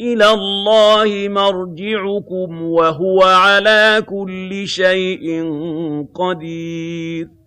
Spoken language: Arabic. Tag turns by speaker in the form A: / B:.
A: إِلَى اللَّهِ مَرْجِعُكُمْ ۖ وَهُوَ عَلَىٰ كُلِّ شَيْءٍ قَدِيرٌ.